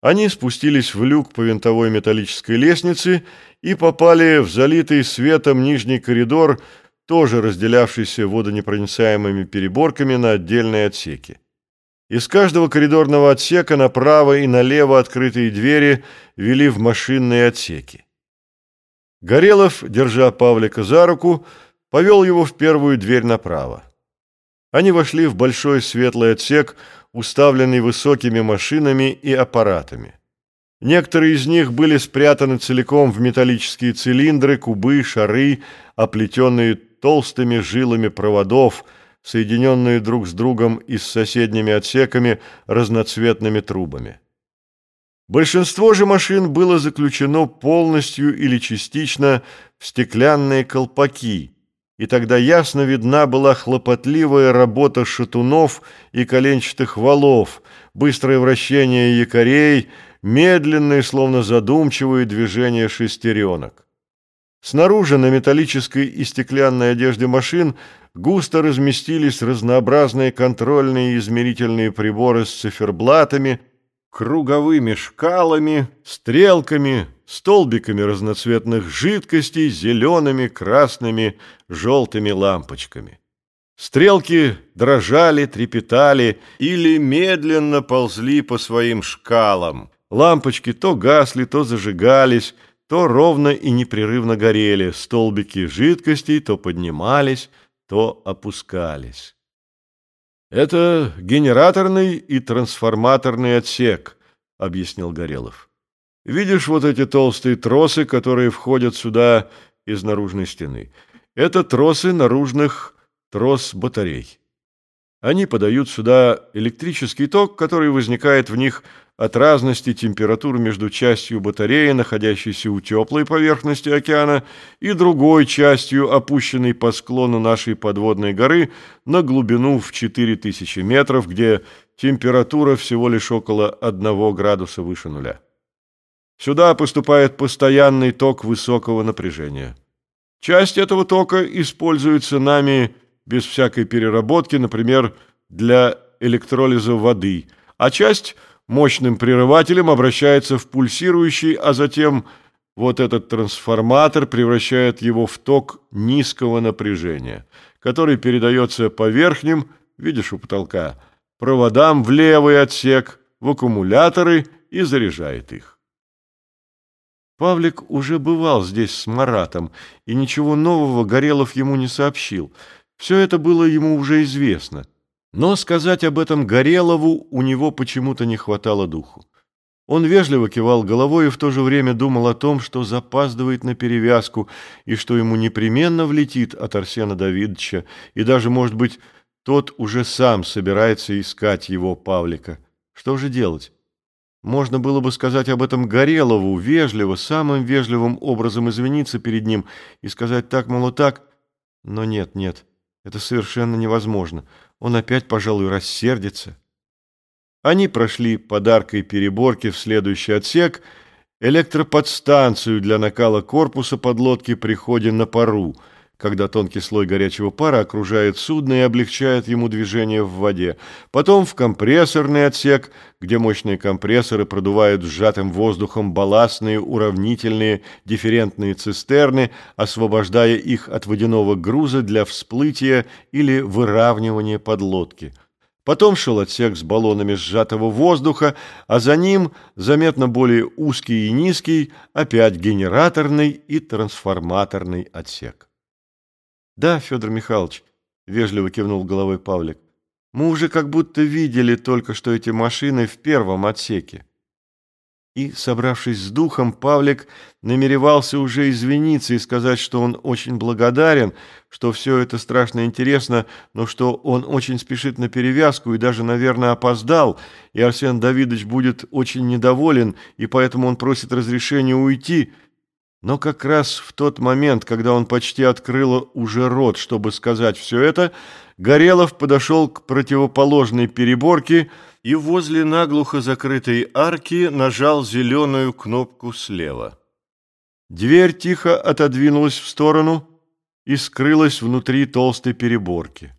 Они спустились в люк по винтовой металлической лестнице и попали в залитый светом нижний коридор, тоже разделявшийся водонепроницаемыми переборками на отдельные отсеки. Из каждого коридорного отсека направо и налево открытые двери вели в машинные отсеки. Горелов, держа Павлика за руку, повел его в первую дверь направо. Они вошли в большой светлый отсек, уставленный высокими машинами и аппаратами. Некоторые из них были спрятаны целиком в металлические цилиндры, кубы, шары, оплетенные толстыми жилами проводов, соединенные друг с другом и с соседними отсеками разноцветными трубами. Большинство же машин было заключено полностью или частично в стеклянные колпаки – и тогда ясно видна была хлопотливая работа шатунов и коленчатых валов, быстрое вращение якорей, медленные, словно задумчивые движения шестеренок. Снаружи на металлической и стеклянной одежде машин густо разместились разнообразные контрольные и измерительные приборы с циферблатами, круговыми шкалами, стрелками, столбиками разноцветных жидкостей, зелеными, красными, желтыми лампочками. Стрелки дрожали, трепетали или медленно ползли по своим шкалам. Лампочки то гасли, то зажигались, то ровно и непрерывно горели. Столбики жидкостей то поднимались, то опускались. «Это генераторный и трансформаторный отсек», — объяснил Горелов. Видишь вот эти толстые тросы, которые входят сюда из наружной стены? Это тросы наружных трос-батарей. Они подают сюда электрический ток, который возникает в них от разности температур между частью батареи, находящейся у теплой поверхности океана, и другой частью, опущенной по склону нашей подводной горы на глубину в 4000 метров, где температура всего лишь около 1 градуса выше нуля. Сюда поступает постоянный ток высокого напряжения. Часть этого тока используется нами без всякой переработки, например, для электролиза воды, а часть мощным прерывателем обращается в пульсирующий, а затем вот этот трансформатор превращает его в ток низкого напряжения, который передается по верхним, видишь у потолка, проводам в левый отсек, в аккумуляторы и заряжает их. Павлик уже бывал здесь с Маратом, и ничего нового Горелов ему не сообщил. Все это было ему уже известно. Но сказать об этом Горелову у него почему-то не хватало духу. Он вежливо кивал головой и в то же время думал о том, что запаздывает на перевязку и что ему непременно влетит от Арсена Давидовича, и даже, может быть, тот уже сам собирается искать его, Павлика. Что же делать? Можно было бы сказать об этом Горелову, вежливо, самым вежливым образом извиниться перед ним и сказать так, мол, так. Но нет, нет, это совершенно невозможно. Он опять, пожалуй, рассердится. Они прошли подаркой переборки в следующий отсек, электроподстанцию для накала корпуса подлодки при ходе на пару – когда тонкий слой горячего пара окружает судно и облегчает ему движение в воде. Потом в компрессорный отсек, где мощные компрессоры продувают сжатым воздухом балластные уравнительные дифферентные цистерны, освобождая их от водяного груза для всплытия или выравнивания подлодки. Потом шел отсек с баллонами сжатого воздуха, а за ним, заметно более узкий и низкий, опять генераторный и трансформаторный отсек. «Да, Федор Михайлович», — вежливо кивнул головой Павлик, «мы уже как будто видели только что эти машины в первом отсеке». И, собравшись с духом, Павлик намеревался уже извиниться и сказать, что он очень благодарен, что все это страшно интересно, но что он очень спешит на перевязку и даже, наверное, опоздал, и Арсен Давидович будет очень недоволен, и поэтому он просит разрешения уйти – но как раз в тот момент, когда он почти открыл уже рот, чтобы сказать все это, Горелов подошел к противоположной переборке и возле наглухо закрытой арки нажал зеленую кнопку слева. Дверь тихо отодвинулась в сторону и скрылась внутри толстой переборки.